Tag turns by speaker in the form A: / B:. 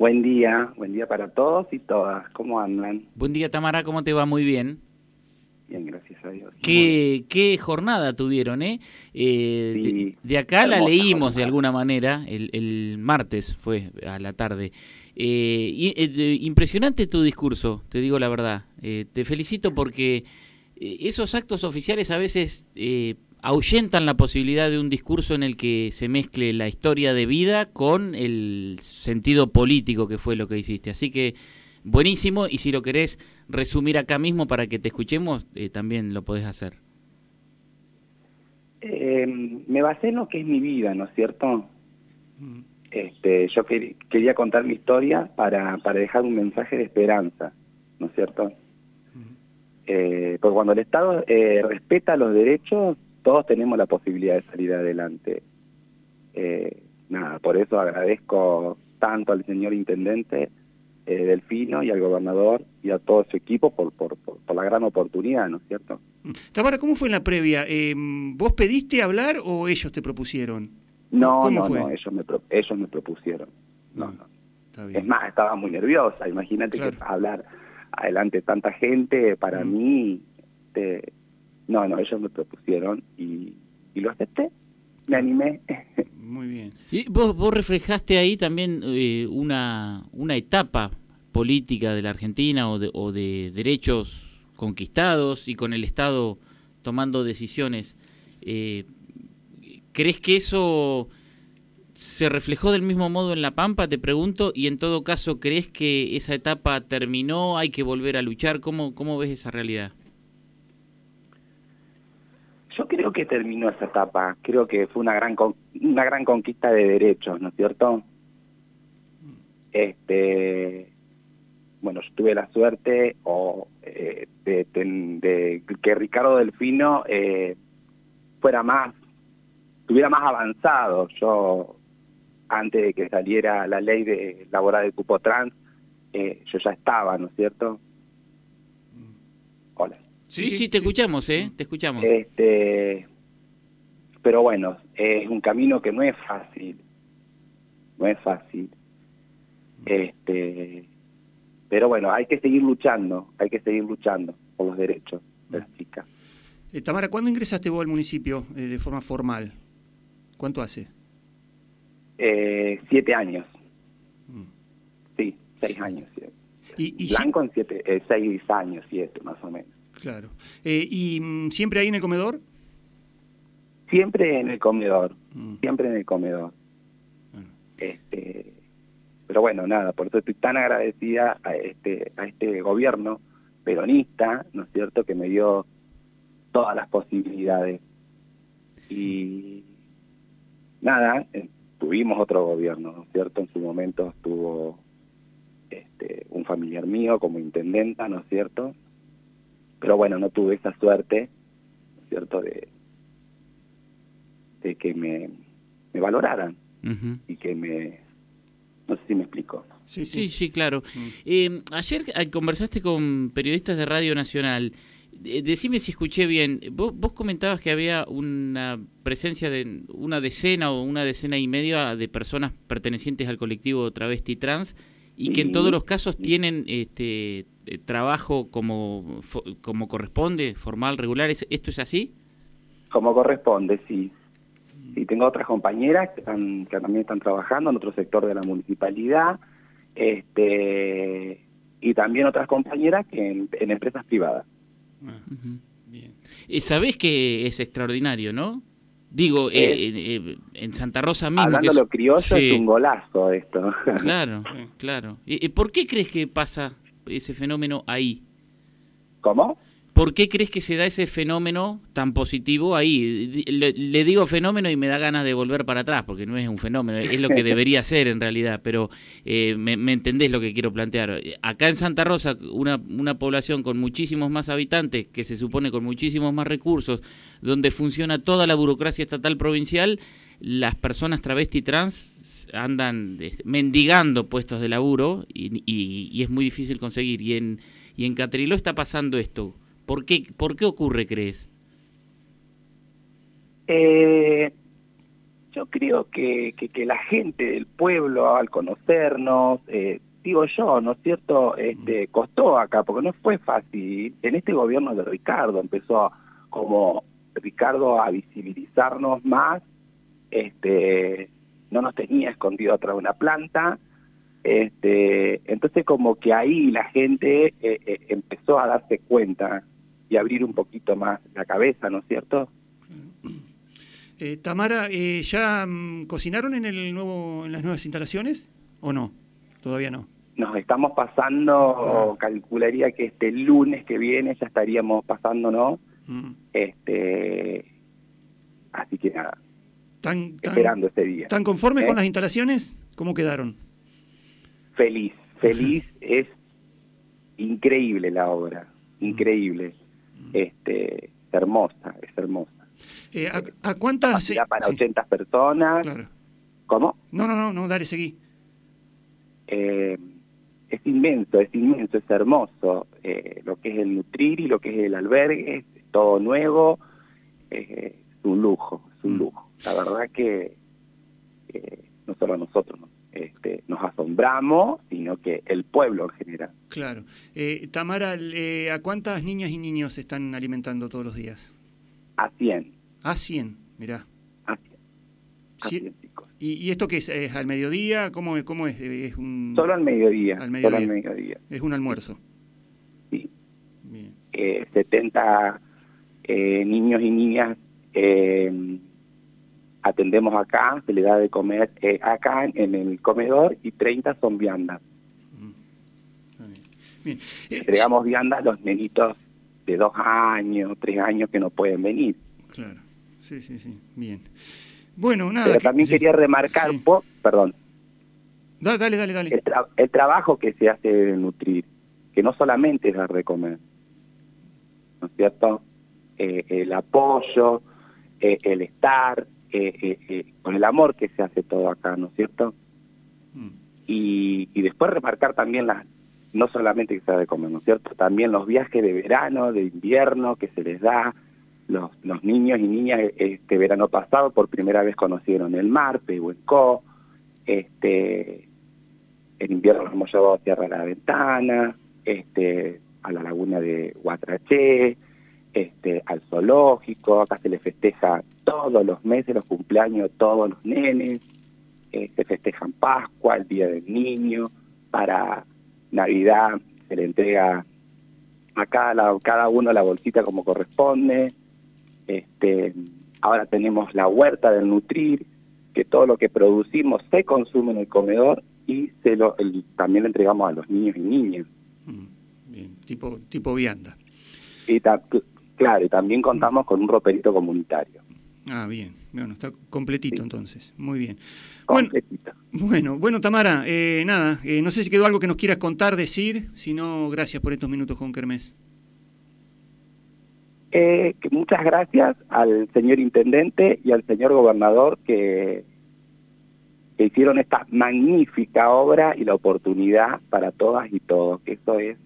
A: Buen día, buen día para todos y todas. ¿Cómo andan?
B: Buen día, Tamara, ¿cómo te va? Muy bien.
A: Bien, gracias a Dios.
B: ¿Qué, qué jornada tuvieron, eh? eh
A: Sí,
B: de, de acá la leímos de alguna manera, el, el martes fue a la tarde. Eh, y- eh, impresionante tu discurso, te digo la verdad. Eh, te felicito porque eh, esos actos oficiales a veces eh, ahuyentan la posibilidad de un discurso en el que se mezcle la historia de vida con el sentido político que fue lo que hiciste. Así que buenísimo y si lo querés resumir acá mismo para que te escuchemos, eh, también lo podés hacer.
A: Eh, me basé en lo que es mi vida, ¿no es cierto? Este, yo quer- quería contar mi historia para, para dejar un mensaje de esperanza, ¿no es cierto? Eh, porque cuando el Estado eh, respeta los derechos, todos tenemos la posibilidad de salir adelante. Eh, nada, por eso agradezco tanto al señor intendente eh, Delfino y al gobernador y a todo su equipo por, por, por, por la gran oportunidad, ¿no es cierto?
C: Tamara, ¿cómo fue en la previa? Eh, ¿Vos pediste hablar o ellos te propusieron?
A: No,
C: ¿Cómo
A: no,
C: fue?
A: no, ellos me, pro- ellos me propusieron. No,
C: Ah,
A: no.
C: Está bien.
A: Es más, estaba muy nerviosa. Imagínate
C: Claro.
A: que hablar adelante de tanta gente, para
C: Mm.
A: mí, no, no, ellos me propusieron y, y lo acepté. Me animé.
C: Muy bien.
B: Y vos, vos reflejaste ahí también eh, una, una etapa política de la Argentina o de, o de derechos conquistados y con el Estado tomando decisiones. Eh, ¿Crees que eso se reflejó del mismo modo en La Pampa, te pregunto? Y en todo caso, ¿crees que esa etapa terminó? ¿Hay que volver a luchar? ¿Cómo, cómo ves esa realidad?
A: Yo creo que terminó esa etapa. Creo que fue una gran una gran conquista de derechos, ¿no es cierto? Este, bueno, yo tuve la suerte o eh, de, que Ricardo Delfino eh, fuera más, estuviera más avanzado. Yo antes de que saliera la ley de laboral del cupo trans, eh, yo ya estaba, ¿no es cierto?
B: Sí, sí, te escuchamos, ¿eh? Te escuchamos.
A: Este, pero bueno, es un camino que no es fácil, no es fácil. Este, pero bueno, hay que seguir luchando, hay que seguir luchando por los derechos de las chicas.
C: Eh, Tamara, ¿cuándo ingresaste vos al municipio eh, de forma formal? ¿Cuánto hace?
A: Eh, siete años,
C: Mm.
A: sí, seis años. siete.
C: Y, y
A: Blanco en siete, eh, seis años, siete más o menos.
C: Claro. Eh, ¿Y mm, siempre ahí en el comedor?
A: Siempre en el comedor,
C: Mm.
A: siempre en el comedor.
C: Bueno.
A: este pero bueno nada por eso estoy tan agradecida a este a este gobierno peronista no es cierto que me dio todas las posibilidades y nada eh, tuvimos otro gobierno no es cierto en su momento estuvo este un familiar mío como intendenta no es cierto pero bueno no tuve esa suerte cierto de de que me, me valoraran y que me... No sé si me explico.
C: Sí,
B: Sí, sí, claro. Eh, ayer eh, conversaste con periodistas de Radio Nacional. Decime si escuché bien. Vos, vos comentabas que había una presencia de una decena o una decena y media de personas pertenecientes al colectivo travesti trans y que en todos los casos tienen este eh, trabajo como como corresponde, formal, regular. ¿Es- ¿Esto es así?
A: Como corresponde, sí. Sí, tengo otras compañeras que, están, que también están trabajando en otro sector de la municipalidad, este y también otras compañeras que en, en empresas privadas.
C: Ah, bien.
B: Eh, Sabés que es extraordinario, ¿no? Digo, eh, en Santa Rosa mismo.
A: Hablando
B: es-
A: lo criollo,
B: Sí.
A: es un golazo esto.
B: Claro, claro. ¿Y, y por qué crees que pasa ese fenómeno ahí?
A: ¿Cómo?
B: ¿Por qué crees que se da ese fenómeno tan positivo ahí? Le, le digo fenómeno y me da ganas de volver para atrás, porque no es un fenómeno, es lo que debería ser en realidad, pero eh, me, me entendés lo que quiero plantear. Acá en Santa Rosa, una, una población con muchísimos más habitantes, que se supone con muchísimos más recursos, donde funciona toda la burocracia estatal provincial, las personas travesti trans andan mendigando puestos de laburo y, y- y es muy difícil conseguir. Y en, y en Catriló está pasando esto. ¿Por qué, ¿Por qué ocurre, crees?
A: Eh, yo creo que, que, la gente del pueblo, al conocernos, eh, digo yo, ¿no es cierto?, este, costó acá, porque no fue fácil. En este gobierno de Ricardo empezó como Ricardo a visibilizarnos más, este, no nos tenía escondido atrás de una planta, este, entonces como que ahí la gente eh, eh, empezó a darse cuenta y abrir un poquito más la cabeza, ¿no es cierto?
C: Eh, Tamara, eh, ¿ya mm, cocinaron en el nuevo, en las nuevas instalaciones o no? Todavía no.
A: Nos estamos pasando, ah. calcularía que este lunes que viene ya estaríamos pasándonos. Mm. Este, así que nada. Esperando este día.
C: ¿Están conformes con ¿Eh? las instalaciones? ¿Cómo quedaron?
A: Feliz, feliz es increíble la obra, mm. increíble. Este, hermosa, es hermosa.
C: Eh, ¿a, cuántas?
A: para 80 personas. ¿Cómo?
C: No, no, no, no, dale, seguí.
A: Eh, es inmenso, es inmenso, es hermoso. Eh, lo que es el Nutrir y lo que es el albergue, es todo nuevo, es un lujo, es un mm. lujo. La verdad que no solo nosotros este, nos asombramos, sino que el pueblo en general.
C: Claro. Tamara, ¿a cuántas niñas y niños se están alimentando todos los días?
A: A 100.
C: A 100, mirá.
A: A 100.
C: ¿Y, esto qué es? ¿Es al mediodía? ¿Cómo, cómo es? ¿Es un...
A: Solo al mediodía. Al mediodía.
C: Es un almuerzo.
A: Sí. Bien. 70 eh, eh, niños y niñas eh, atendemos acá, se le da de comer acá en el comedor y 30 son viandas. Mm. Bien. Entregamos viandas a los nenitos de dos años, tres años que no pueden venir.
C: Claro. Sí, sí, sí. Bien. Bueno, nada.
A: Pero también quería remarcar, un poco, perdón.
C: Dale, dale, dale. dale.
A: El, trabajo que se hace de nutrir, que no solamente es dar de comer, ¿no es cierto? Eh, el apoyo, eh, el estar, eh, con el amor que se hace todo acá, ¿no es cierto? Mm. Y, y después remarcar también las, no solamente que se da de comer, ¿no es cierto? También los viajes de verano, de invierno que se les da, los, los niños y niñas este verano pasado por primera vez conocieron el mar, Pehuenco, este, en invierno nos hemos llevado a Tierra de la Ventana, este, a la laguna de Huatraché, este, al zoológico, acá se le festeja todos los meses los cumpleaños de todos los nenes, eh, se festejan Pascua, el Día del Niño, para Navidad se le entrega a cada, cada uno la bolsita como corresponde, este, ahora tenemos la huerta del Nutrir, que todo lo que producimos se consume en el comedor y se lo, también lo entregamos a los niños y niñas.
C: Mm, bien, tipo, tipo vianda.
A: Y claro, y también contamos con un roperito comunitario.
C: Ah, bien. Bueno, está completito entonces. Muy bien. Completito. Bueno, bueno, Tamara, eh, nada, eh, no sé si quedó algo que nos quieras contar, decir, si no, gracias por estos minutos con Kermés.
A: Eh, que muchas gracias al señor intendente y al señor gobernador que, que hicieron esta magnífica obra y la oportunidad para todas y todos, que eso es